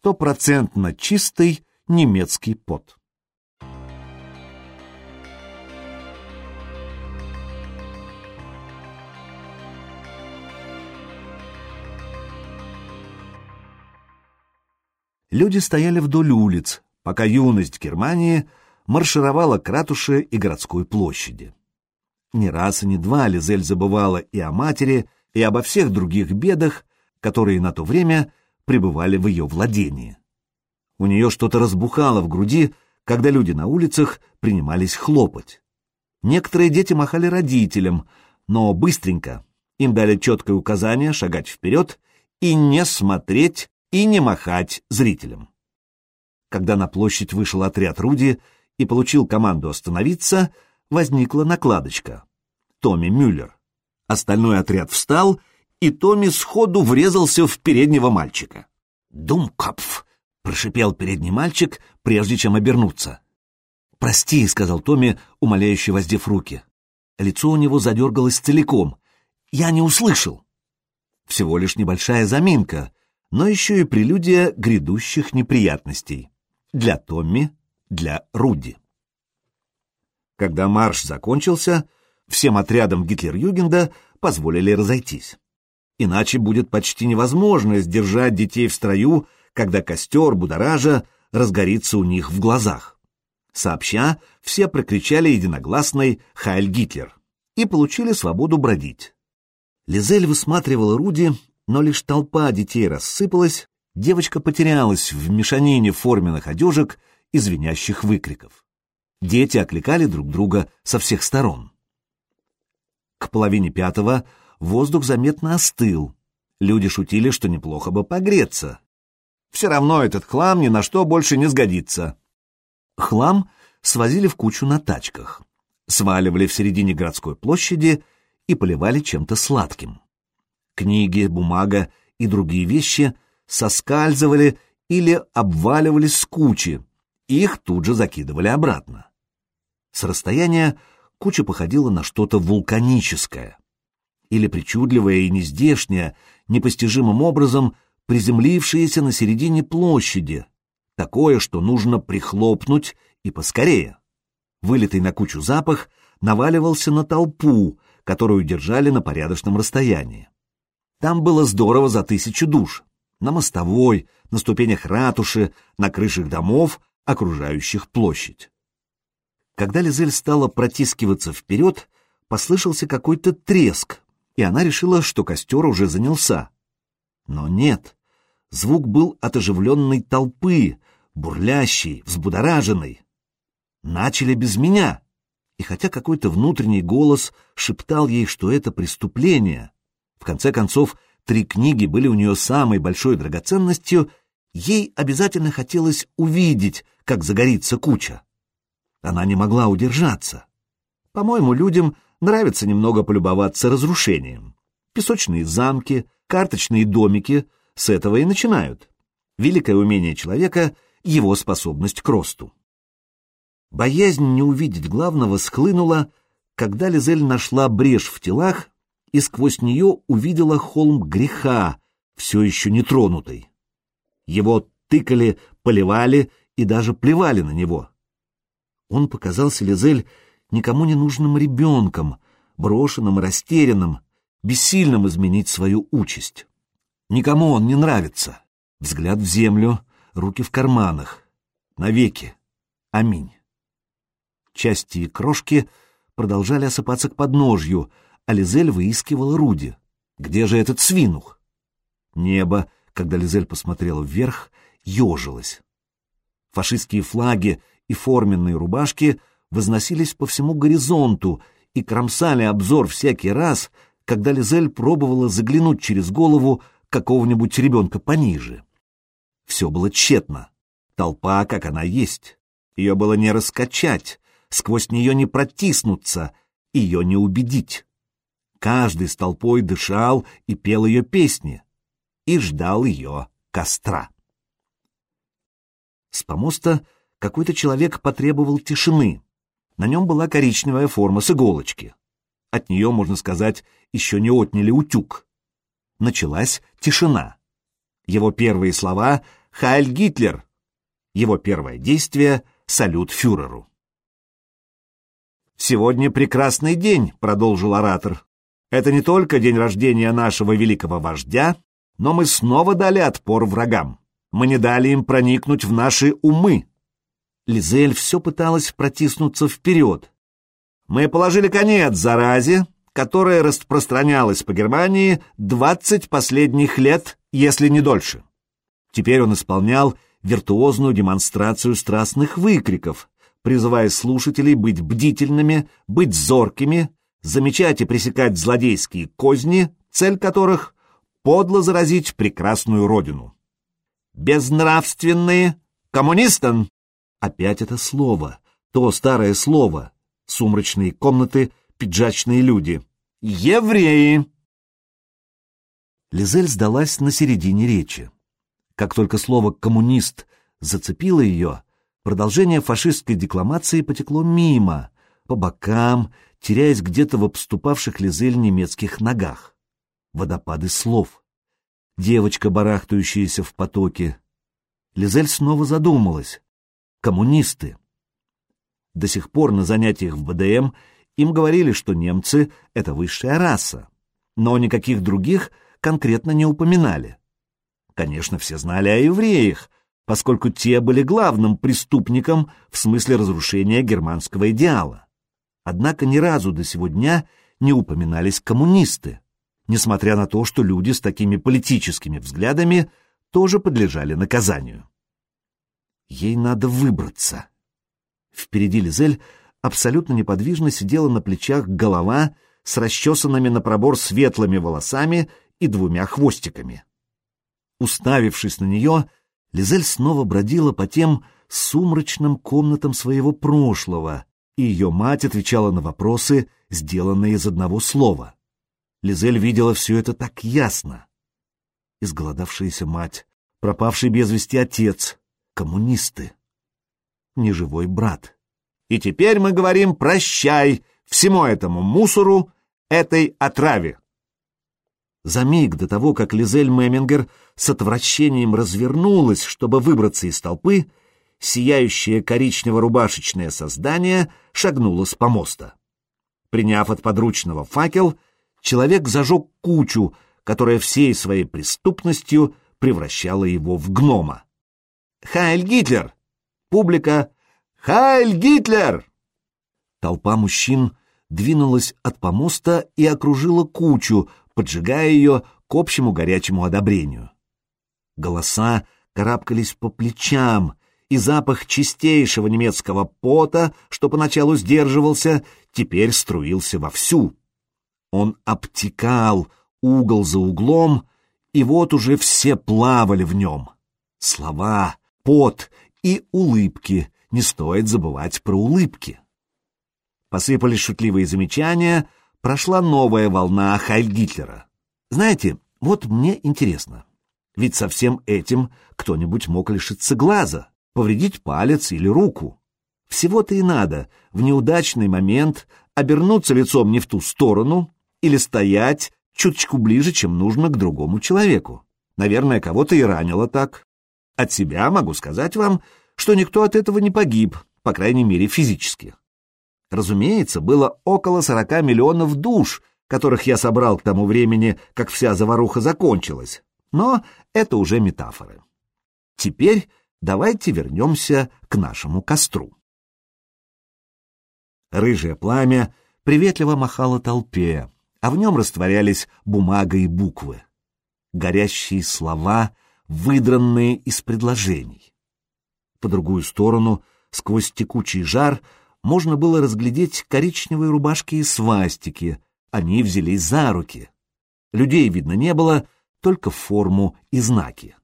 стопроцентно чистый немецкий пот. Люди стояли вдоль улиц, пока юность Германии маршировала к ратуше и городской площади. Ни раз и ни два Лизель забывала и о матери, и обо всех других бедах, которые на то время пребывали в ее владении. У нее что-то разбухало в груди, когда люди на улицах принимались хлопать. Некоторые дети махали родителям, но быстренько им дали четкое указание шагать вперед и не смотреть и не махать зрителям. Когда на площадь вышел отряд Руди и получил команду остановиться, возникла накладочка. Томми Мюллер. Остальной отряд встал, и Томми сходу врезался в переднего мальчика. «Думкопф!» — прошипел передний мальчик, прежде чем обернуться. «Прости», — сказал Томми, умоляюще воздев руки. Лицо у него задергалось целиком. «Я не услышал». Всего лишь небольшая заминка, но еще и прелюдия грядущих неприятностей. Для Томми, для Руди. Когда марш закончился, всем отрядам Гитлер-Югенда позволили разойтись. Иначе будет почти невозможно сдержать детей в строю, когда костер будоража разгорится у них в глазах. Сообща, все прокричали единогласный «Хайль Гитлер» и получили свободу бродить. Лизель высматривала Руди но лишь толпа детей рассыпалась, девочка потерялась в мешанине форменных одежек и звенящих выкриков. Дети окликали друг друга со всех сторон. К половине пятого воздух заметно остыл. Люди шутили, что неплохо бы погреться. Все равно этот хлам ни на что больше не сгодится. Хлам свозили в кучу на тачках, сваливали в середине городской площади и поливали чем-то сладким. Книги, бумага и другие вещи соскальзывали или обваливались с кучи, и их тут же закидывали обратно. С расстояния куча походила на что-то вулканическое или причудливое и нездешнее, непостижимым образом приземлившееся на середине площади, такое, что нужно прихлопнуть и поскорее. Вылитый на кучу запах наваливался на толпу, которую держали на порядочном расстоянии. Там было здорово за тысячу душ. На мостовой, на ступенях ратуши, на крышах домов, окружающих площадь. Когда Лизель стала протискиваться вперед, послышался какой-то треск, и она решила, что костер уже занялся. Но нет, звук был от оживленной толпы, бурлящей, взбудораженной. Начали без меня, и хотя какой-то внутренний голос шептал ей, что это преступление, в конце концов, три книги были у нее самой большой драгоценностью, ей обязательно хотелось увидеть, как загорится куча. Она не могла удержаться. По-моему, людям нравится немного полюбоваться разрушением. Песочные замки, карточные домики с этого и начинают. Великое умение человека — его способность к росту. Боязнь не увидеть главного схлынула, когда Лизель нашла брешь в телах и сквозь нее увидела холм греха, все еще не тронутый. Его тыкали, поливали и даже плевали на него. Он показался Лизель никому не нужным ребенком, брошенным и растерянным, бессильным изменить свою участь. Никому он не нравится. Взгляд в землю, руки в карманах. Навеки. Аминь. Части и крошки продолжали осыпаться к подножью, а Лизель выискивала Руди. Где же этот свинух? Небо, когда Лизель посмотрела вверх, ежилось. Фашистские флаги и форменные рубашки возносились по всему горизонту и кромсали обзор всякий раз, когда Лизель пробовала заглянуть через голову какого-нибудь ребенка пониже. Все было тщетно. Толпа, как она есть. Ее было не раскачать, сквозь нее не протиснуться, ее не убедить. Каждый с толпой дышал и пел ее песни и ждал ее костра. С помоста какой-то человек потребовал тишины. На нем была коричневая форма с иголочки. От нее, можно сказать, еще не отняли утюг. Началась тишина. Его первые слова «Хайль Гитлер!» Его первое действие — салют фюреру. «Сегодня прекрасный день», — продолжил оратор. «Это не только день рождения нашего великого вождя, но мы снова дали отпор врагам. Мы не дали им проникнуть в наши умы». Лизель все пыталась протиснуться вперед. «Мы положили конец заразе, которая распространялась по Германии двадцать последних лет, если не дольше». Теперь он исполнял виртуозную демонстрацию страстных выкриков, призывая слушателей быть бдительными, быть зоркими, замечать и пресекать злодейские козни, цель которых — подло заразить прекрасную родину. «Безнравственные! Коммунистан!» Опять это слово, то старое слово. Сумрачные комнаты, пиджачные люди. «Евреи!» Лизель сдалась на середине речи. Как только слово «коммунист» зацепило ее, продолжение фашистской декламации потекло мимо, по бокам, теряясь где-то в обступавших Лизель немецких ногах. Водопады слов. Девочка, барахтающаяся в потоке. Лизель снова задумалась. Коммунисты. До сих пор на занятиях в БДМ им говорили, что немцы — это высшая раса, но никаких других конкретно не упоминали. Конечно, все знали о евреях, поскольку те были главным преступником в смысле разрушения германского идеала. Однако ни разу до сего дня не упоминались коммунисты, несмотря на то, что люди с такими политическими взглядами тоже подлежали наказанию. Ей надо выбраться. Впереди Лизель абсолютно неподвижно сидела на плечах голова с расчесанными на пробор светлыми волосами и двумя хвостиками. Уставившись на нее, Лизель снова бродила по тем сумрачным комнатам своего прошлого, и ее мать отвечала на вопросы, сделанные из одного слова. Лизель видела все это так ясно. Изголодавшаяся мать, пропавший без вести отец, коммунисты, неживой брат. И теперь мы говорим «прощай» всему этому мусору, этой отраве. За миг до того, как Лизель Мемингер с отвращением развернулась, чтобы выбраться из толпы, сияющее коричнево-рубашечное создание шагнуло с помоста. Приняв от подручного факел, человек зажег кучу, которая всей своей преступностью превращала его в гнома. «Хайль Гитлер!» Публика «Хайль Гитлер!» Толпа мужчин двинулась от помоста и окружила кучу, поджигая ее к общему горячему одобрению. Голоса карабкались по плечам, и запах чистейшего немецкого пота, что поначалу сдерживался, теперь струился вовсю. Он обтекал угол за углом, и вот уже все плавали в нем. Слова, пот и улыбки, не стоит забывать про улыбки. Посыпались шутливые замечания — прошла новая волна Хайль Гитлера. Знаете, вот мне интересно, ведь со всем этим кто-нибудь мог лишиться глаза, повредить палец или руку. Всего-то и надо в неудачный момент обернуться лицом не в ту сторону или стоять чуточку ближе, чем нужно к другому человеку. Наверное, кого-то и ранило так. От себя могу сказать вам, что никто от этого не погиб, по крайней мере физически. Разумеется, было около сорока миллионов душ, которых я собрал к тому времени, как вся заваруха закончилась. Но это уже метафоры. Теперь давайте вернемся к нашему костру. Рыжее пламя приветливо махало толпе, а в нем растворялись бумага и буквы. Горящие слова, выдранные из предложений. По другую сторону, сквозь текучий жар, можно было разглядеть коричневые рубашки и свастики. Они взялись за руки. Людей видно не было, только форму и знаки.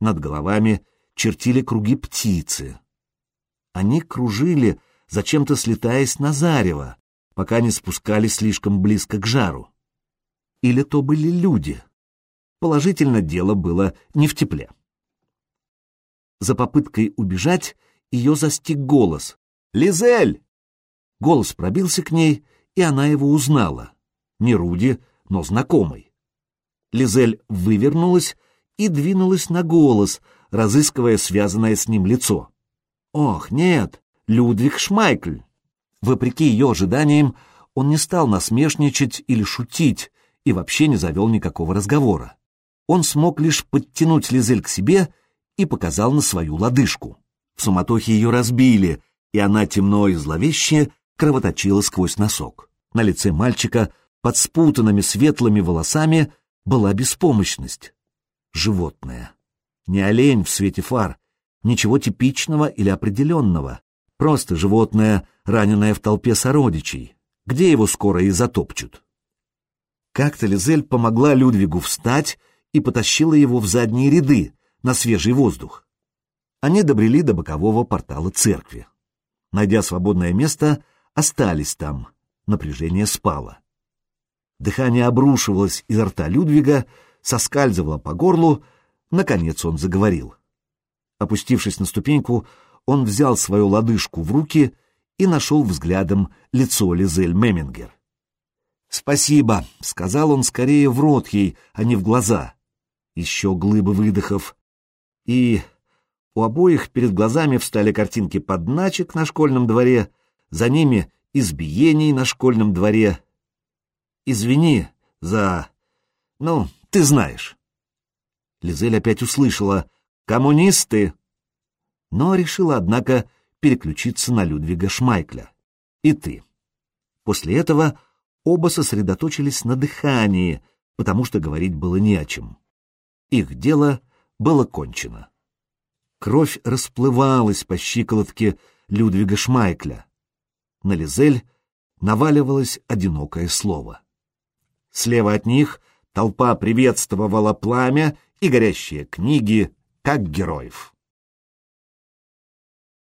Над головами чертили круги птицы. Они кружили, зачем-то слетаясь на зарево, пока не спускались слишком близко к жару. Или то были люди. Положительно, дело было не в тепле. За попыткой убежать ее застиг голос. «Лизель!» Голос пробился к ней, и она его узнала. Не Руди, но знакомый. Лизель вывернулась и двинулась на голос, разыскивая связанное с ним лицо. Ох, нет, Людвиг Шмайкль. Вопреки ее ожиданиям, он не стал насмешничать или шутить и вообще не завел никакого разговора. Он смог лишь подтянуть Лизель к себе и показал на свою лодыжку. В суматохе ее разбили, и она темно и зловеще кровоточила сквозь носок. На лице мальчика под спутанными светлыми волосами была беспомощность. Животное. Не олень в свете фар, ничего типичного или определенного. Просто животное, раненое в толпе сородичей. Где его скоро и затопчут? Как-то Лизель помогла Людвигу встать и потащила его в задние ряды, на свежий воздух. Они добрели до бокового портала церкви. Найдя свободное место, остались там. Напряжение спало. Дыхание обрушивалось изо рта Людвига, соскальзывало по горлу, наконец он заговорил. Опустившись на ступеньку, он взял свою лодыжку в руки и нашел взглядом лицо Лизель Мемингер. «Спасибо», — сказал он скорее в рот ей, а не в глаза. Еще глыбы выдохов. И у обоих перед глазами встали картинки подначек на школьном дворе, за ними избиений на школьном дворе. «Извини за... ну, ты знаешь». Лизель опять услышала «коммунисты», но решила, однако, переключиться на Людвига Шмайкля. И ты. После этого оба сосредоточились на дыхании, потому что говорить было не о чем. Их дело было кончено. Кровь расплывалась по щиколотке Людвига Шмайкля. На Лизель наваливалось одинокое слово. Слева от них толпа приветствовала пламя и горящие книги как героев.